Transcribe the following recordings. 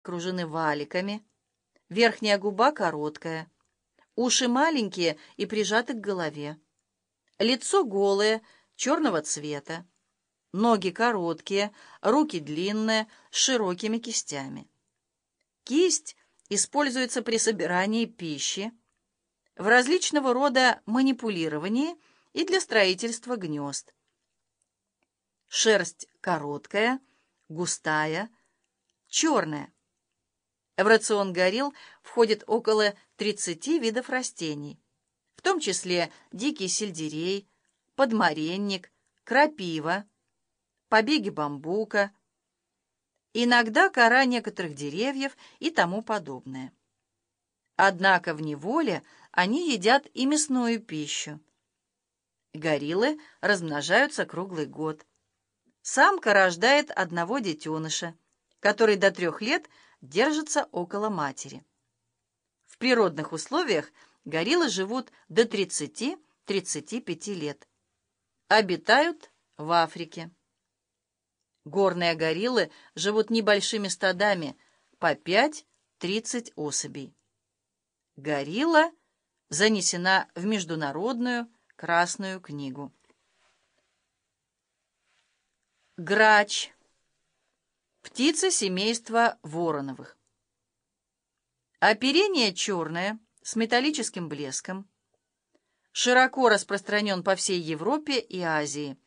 окружены валиками, верхняя губа короткая, уши маленькие и прижаты к голове, лицо голое, черного цвета, ноги короткие, руки длинные, с широкими кистями. Кисть используется при собирании пищи, в различного рода манипулировании и для строительства гнезд. Шерсть короткая, густая, черная. В рацион горилл входит около 30 видов растений, в том числе дикий сельдерей, подмаренник, крапива, побеги бамбука, иногда кора некоторых деревьев и тому подобное. Однако в неволе они едят и мясную пищу. Гориллы размножаются круглый год. Самка рождает одного детеныша, который до трех лет держится около матери. В природных условиях гориллы живут до 30-35 лет. Обитают в Африке. Горные гориллы живут небольшими стадами, по 5-30 особей. Горилла занесена в Международную Красную книгу. Грач. Птица семейства вороновых. Оперение черное, с металлическим блеском. Широко распространен по всей Европе и Азии,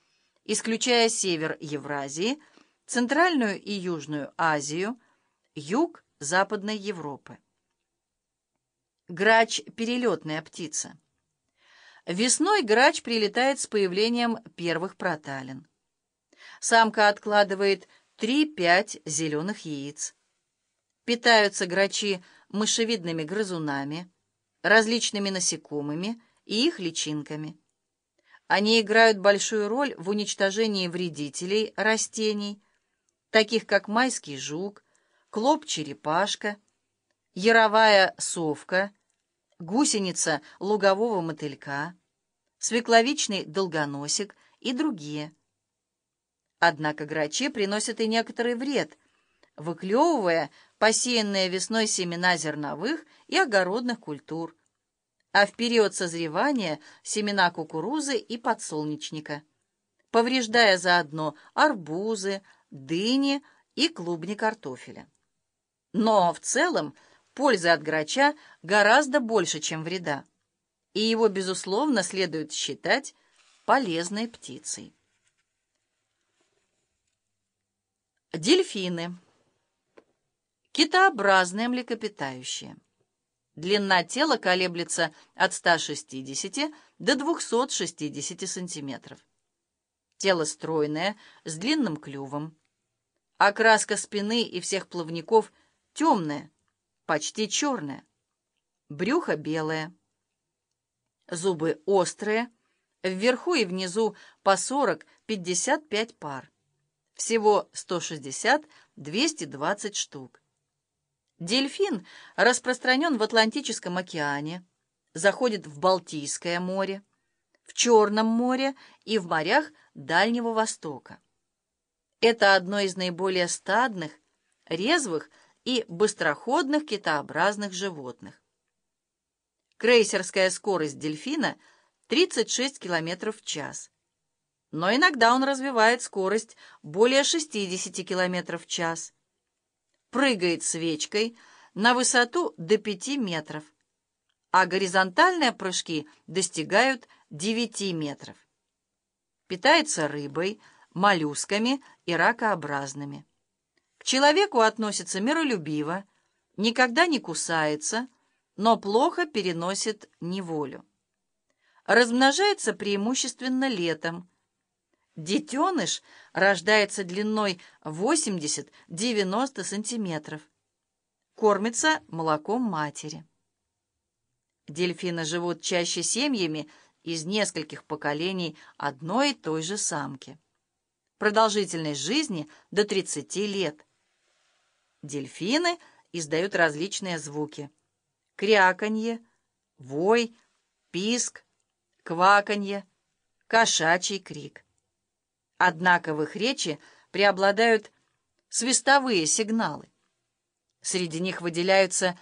исключая север Евразии, Центральную и Южную Азию, юг Западной Европы. Грач – перелетная птица. Весной грач прилетает с появлением первых проталин. Самка откладывает 3-5 зеленых яиц. Питаются грачи мышевидными грызунами, различными насекомыми и их личинками. Они играют большую роль в уничтожении вредителей растений, таких как майский жук, клоп-черепашка, яровая совка, гусеница лугового мотылька, свекловичный долгоносик и другие – Однако грачи приносят и некоторый вред, выклевывая посеянные весной семена зерновых и огородных культур, а в период созревания семена кукурузы и подсолнечника, повреждая заодно арбузы, дыни и клубни картофеля. Но в целом пользы от грача гораздо больше, чем вреда, и его, безусловно, следует считать полезной птицей. Дельфины. Китообразные млекопитающие. Длина тела колеблется от 160 до 260 сантиметров. Тело стройное, с длинным клювом. Окраска спины и всех плавников темная, почти черная. Брюхо белое. Зубы острые, вверху и внизу по 40-55 пар. Всего 160-220 штук. Дельфин распространен в Атлантическом океане, заходит в Балтийское море, в Черном море и в морях Дальнего Востока. Это одно из наиболее стадных, резвых и быстроходных китообразных животных. Крейсерская скорость дельфина — 36 км в час но иногда он развивает скорость более 60 км в час. Прыгает свечкой на высоту до 5 метров, а горизонтальные прыжки достигают 9 метров. Питается рыбой, моллюсками и ракообразными. К человеку относится миролюбиво, никогда не кусается, но плохо переносит неволю. Размножается преимущественно летом, Детеныш рождается длиной 80-90 сантиметров. Кормится молоком матери. Дельфины живут чаще семьями из нескольких поколений одной и той же самки. Продолжительность жизни до 30 лет. Дельфины издают различные звуки. Кряканье, вой, писк, кваканье, кошачий крик. Однако в их речи преобладают свистовые сигналы. Среди них выделяются